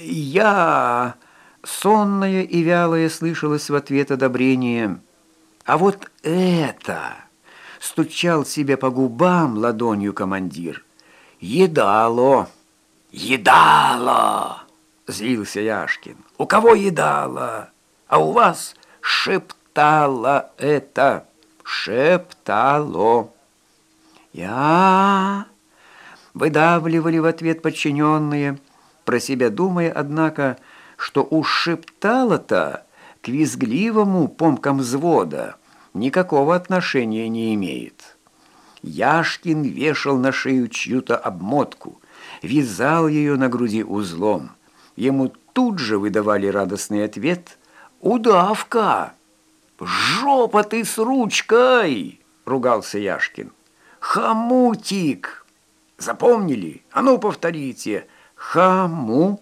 Я...» Сонное и вялое слышалось в ответ одобрение. «А вот это...» — стучал себе по губам ладонью командир. «Едало! Едало!» — злился Яшкин. «У кого едало? А у вас шептало это, шептало!» «Я...» — выдавливали в ответ подчиненные, про себя думая, однако, что уж шептало-то к визгливому помкам взвода никакого отношения не имеет. Яшкин вешал на шею чью-то обмотку, вязал ее на груди узлом. Ему тут же выдавали радостный ответ «Удавка!» «Жопа ты с ручкой!» — ругался Яшкин. «Хомутик!» Запомнили? А ну повторите. Хомутик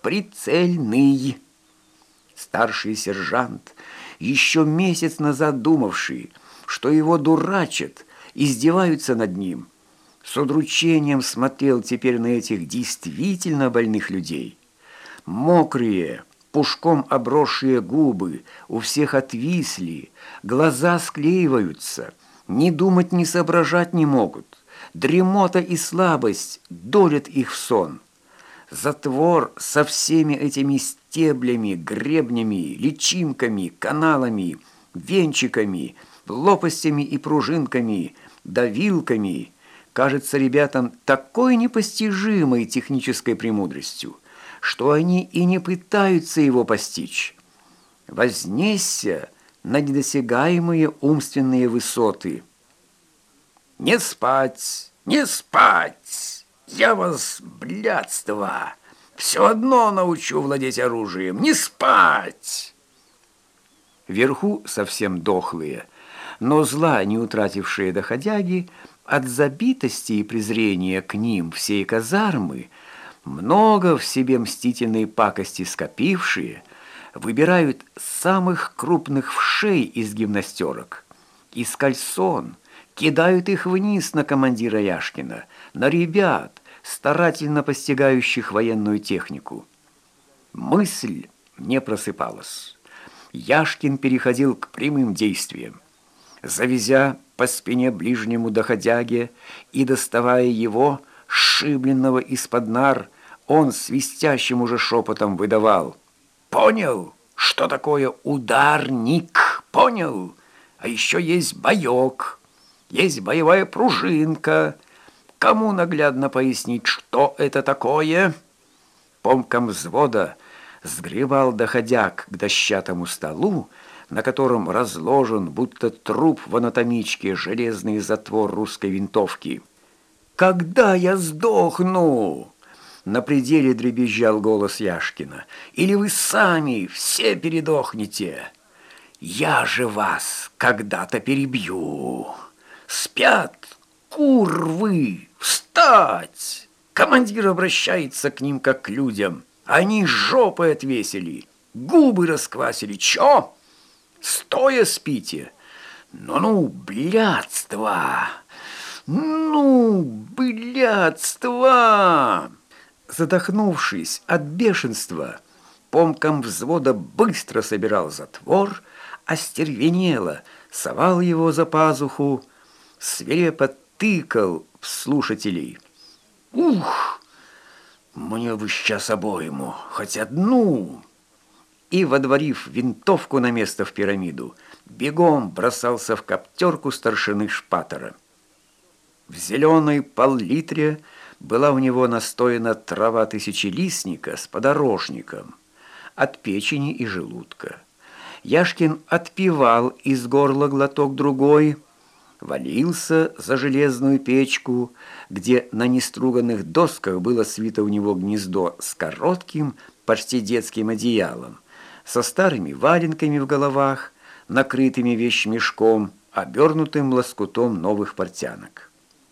прицельный. Старший сержант, еще месяц назад думавший, что его дурачат, издеваются над ним, с удручением смотрел теперь на этих действительно больных людей. Мокрые, пушком обросшие губы у всех отвисли, глаза склеиваются, ни думать, ни соображать не могут. Дремота и слабость долят их в сон. Затвор со всеми этими стеблями, гребнями, личинками, каналами, венчиками, лопастями и пружинками, давилками кажется ребятам такой непостижимой технической премудростью, что они и не пытаются его постичь. Вознесся на недосягаемые умственные высоты. «Не спать, не спать!» Я вас, блядство, все одно научу владеть оружием. Не спать!» Вверху совсем дохлые, но зла не утратившие доходяги, от забитости и презрения к ним всей казармы, много в себе мстительной пакости скопившие, выбирают самых крупных вшей из гимнастерок, из кальсон, кидают их вниз на командира Яшкина, на ребят, старательно постигающих военную технику. Мысль не просыпалась. Яшкин переходил к прямым действиям. Завезя по спине ближнему доходяге и доставая его, шибленного из-под нар, он свистящим уже шепотом выдавал. «Понял, что такое ударник? Понял? А еще есть боек, есть боевая пружинка, Кому наглядно пояснить, что это такое? Помком взвода сгребал доходяк к дощатому столу, на котором разложен, будто труп в анатомичке, железный затвор русской винтовки. «Когда я сдохну?» На пределе дребезжал голос Яшкина. «Или вы сами все передохнете? Я же вас когда-то перебью. Спят курвы!» «Встать!» Командир обращается к ним как к людям. Они жопой отвесили, губы расквасили. Чё? Стоя спите? Ну-ну, блядство! Ну, блядство! Задохнувшись от бешенства, помком взвода быстро собирал затвор, остервенело, совал его за пазуху, свирепо тыкал слушателей. «Ух! Мне бы сейчас обоему, хоть одну!» И, водворив винтовку на место в пирамиду, бегом бросался в коптерку старшины Шпатера. В зеленой пол-литре была у него настояна трава тысячелистника с подорожником от печени и желудка. Яшкин отпивал из горла глоток другой – валился за железную печку, где на неструганных досках было свито у него гнездо с коротким, почти детским одеялом, со старыми валенками в головах, накрытыми вещмешком, обернутым лоскутом новых портянок.